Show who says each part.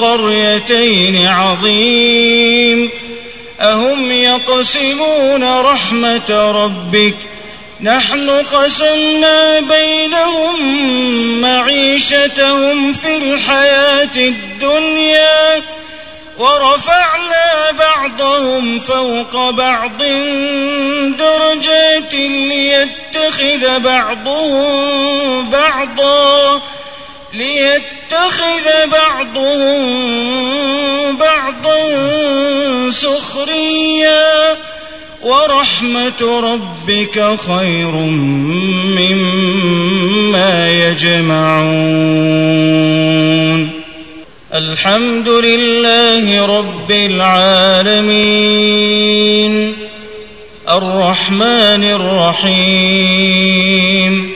Speaker 1: القريتين عظيم. أهم يقسمون رحمة ربك. نحن قسمنا بينهم معيشتهم في الحياة الدنيا ورفعنا بعضهم فوق بعض درجات ليتخذ بعضهم بعضا ليتخذ بعضهم بعضا سخريا ورحمة ربك خير مما يجمعون. الحمد لله رب العالمين. الرحمن الرحيم.